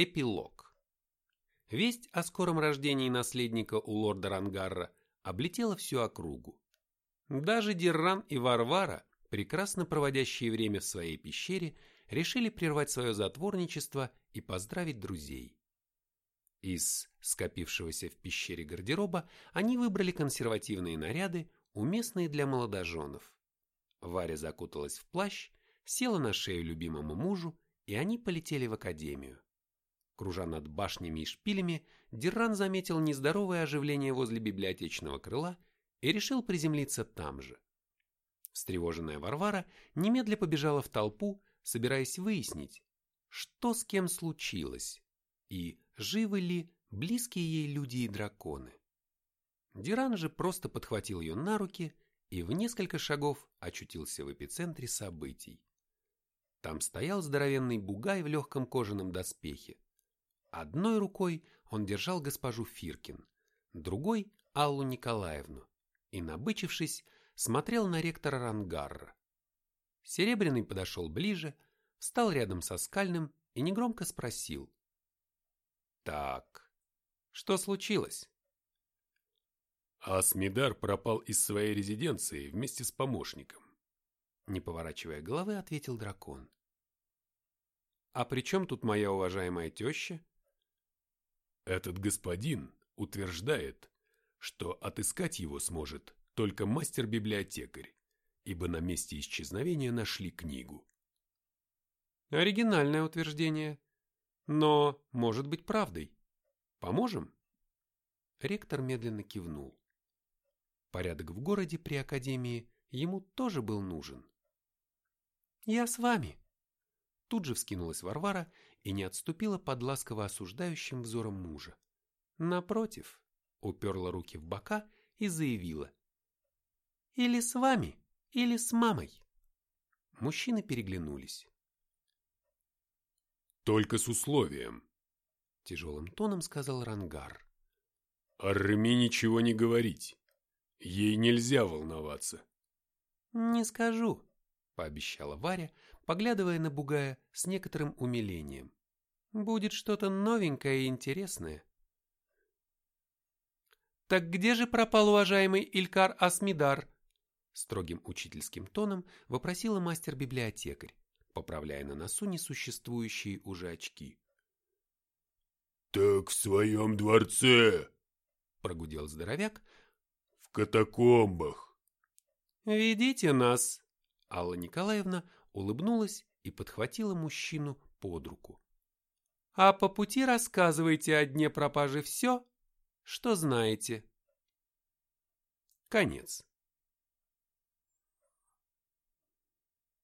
Эпилог. Весть о скором рождении наследника у лорда Рангарра облетела всю округу. Даже Дерран и Варвара, прекрасно проводящие время в своей пещере, решили прервать свое затворничество и поздравить друзей. Из скопившегося в пещере гардероба они выбрали консервативные наряды, уместные для молодоженов. Варя закуталась в плащ, села на шею любимому мужу, и они полетели в академию. Кружа над башнями и шпилями, Дерран заметил нездоровое оживление возле библиотечного крыла и решил приземлиться там же. Встревоженная Варвара немедля побежала в толпу, собираясь выяснить, что с кем случилось и живы ли близкие ей люди и драконы. Диран же просто подхватил ее на руки и в несколько шагов очутился в эпицентре событий. Там стоял здоровенный бугай в легком кожаном доспехе. Одной рукой он держал госпожу Фиркин, другой — Аллу Николаевну, и, набычившись, смотрел на ректора Рангарра. Серебряный подошел ближе, встал рядом со Скальным и негромко спросил. «Так, что случилось?» Асмидар пропал из своей резиденции вместе с помощником. Не поворачивая головы, ответил дракон. «А при чем тут моя уважаемая теща?» Этот господин утверждает, что отыскать его сможет только мастер-библиотекарь, ибо на месте исчезновения нашли книгу. Оригинальное утверждение, но может быть правдой. Поможем? Ректор медленно кивнул. Порядок в городе при академии ему тоже был нужен. «Я с вами!» Тут же вскинулась Варвара и не отступила под ласково осуждающим взором мужа. Напротив, уперла руки в бока и заявила. «Или с вами, или с мамой!» Мужчины переглянулись. «Только с условием», — тяжелым тоном сказал Рангар. «Арми ничего не говорить. Ей нельзя волноваться. Не скажу, пообещала Варя, поглядывая на Бугая с некоторым умилением. Будет что-то новенькое и интересное. Так где же пропал уважаемый Илькар Асмидар? Строгим учительским тоном вопросила мастер-библиотекарь, поправляя на носу несуществующие уже очки. «Так в своем дворце!» — прогудел здоровяк, в катакомбах. «Ведите нас!» Алла Николаевна улыбнулась и подхватила мужчину под руку. «А по пути рассказывайте о дне пропажи все, что знаете». Конец.